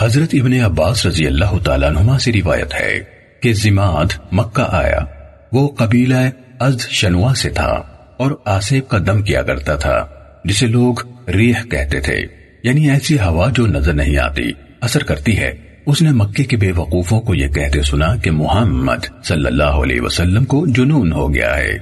حضرت ابن عباس رضی اللہ تعالیٰ عنہما سے روایت ہے کہ زماد مکہ آیا۔ وہ قبیلہ ازد شنوا سے تھا اور آسیب کا دم کیا کرتا تھا، جسے لوگ ریح کہتے تھے۔ یعنی ایسی ہوا جو نظر نہیں آتی، اثر کرتی ہے۔ اس نے مکے کے بے وقوفوں کو یہ کہتے سنا کہ محمد صلی اللہ علیہ وسلم کو جنون ہو گیا ہے۔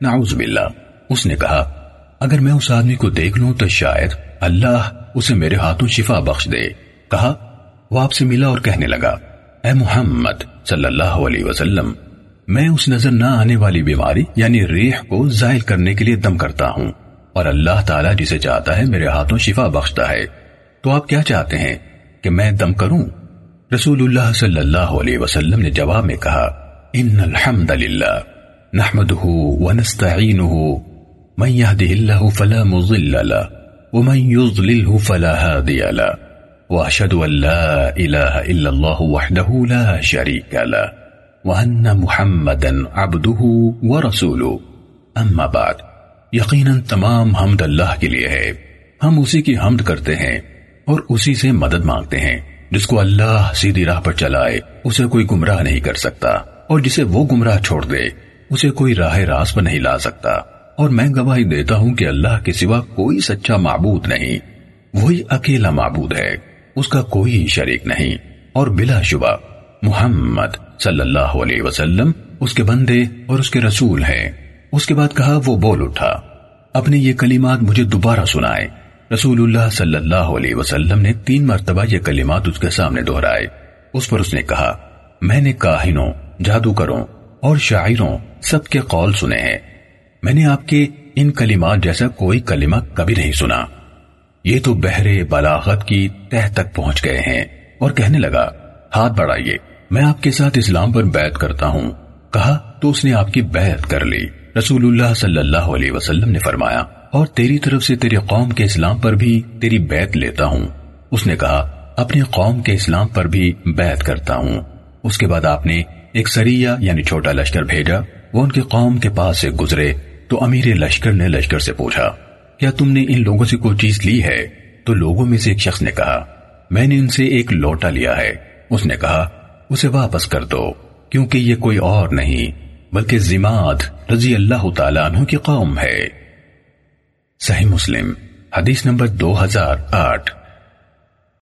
نعوذ باللہ۔ اس نے کہا، اگر میں اس آدمی کو دیکھ لوں تو شاید اللہ اسے میرے ہاتھوں شفا بخش دے۔ کہا وہ آپ سے ملا اور کہنے لگا، اے محمد صلی اللہ علیہ وسلم، میں اس نظر نہ آنے والی بیماری یعنی ریح کو زائل کرنے کے لیے دم کرتا ہوں اور اللہ تعالیٰ جسے چاہتا ہے میرے ہاتھوں شفا بخشتا ہے۔ تو آپ کیا چاہتے ہیں کہ میں دم کروں؟ رسول اللہ صلی اللہ علیہ وسلم نے جواب میں کہا، ان الحمد للہ نحمده ونستعینه من يهده الله فلا مضل له ومن يضلله فلا هادي له واشهد ان لا اله الا الله وحده لا شريك له وان محمدا عبده ورسوله. اما بعد، یقینا تمام حمد اللہ کے لیے ہے۔ ہم اسی کی حمد کرتے ہیں اور اسی سے مدد مانگتے ہیں۔ جس کو اللہ سیدھی راہ پر چلائے، اسے کوئی گمراہ نہیں کر سکتا۔ اور جسے وہ گمراہ چھوڑ دے، اسے کوئی راہ راس پر نہیں لا سکتا۔ اور میں گواہی دیتا ہوں کہ اللہ کے سوا کوئی سچا معبود نہیں۔ وہی اکیلا معبود ہے۔ اس کا کوئی شریک نہیں اور بلا شبہ محمد صلی اللہ علیہ وسلم اس کے بندے اور اس کے رسول ہیں۔ اس کے بعد کہا، وہ بول اٹھا، اپنے یہ کلمات مجھے دوبارہ سنائے۔ رسول اللہ صلی اللہ علیہ وسلم نے تین مرتبہ یہ کلمات اس کے سامنے دہرائے۔ اس پر اس نے کہا، میں نے کاہنوں، جادوگروں اور شاعروں سب کے قول سنے ہیں۔ میں نے آپ کے ان کلمات جیسا کوئی کلمہ کبھی نہیں سنا۔ یہ تو بہرے بلاغت کی تہ تک پہنچ گئے ہیں۔ اور کہنے لگا، ہاتھ بڑھائیے، میں آپ کے ساتھ اسلام پر بیعت کرتا ہوں۔ کہا، تو اس نے آپ کی بیعت کر لی۔ رسول اللہ صلی اللہ علیہ وسلم نے فرمایا، اور تیری طرف سے تیری قوم کے اسلام پر بھی تیری بیعت لیتا ہوں۔ اس نے کہا، اپنی قوم کے اسلام پر بھی بیعت کرتا ہوں۔ اس کے بعد آپ نے ایک سریہ یعنی چھوٹا لشکر بھیجا۔ وہ ان کی قوم کے پاس سے گزرے۔ تو امیر لشکر نے لشکر سے پوچھا کیا تم نے ان لوگوں سے کوئی چیز لی ہے؟ تو لوگوں میں سے ایک شخص نے کہا، میں نے ان سے ایک لوٹا لیا ہے۔ اس نے کہا، اسے واپس کر دو، کیونکہ یہ کوئی اور نہیں، بلکہ زماد رضی اللہ تعالیٰ عنہ کی قوم ہے۔ صحیح مسلم، حدیث نمبر دو ہزار آٹھ۔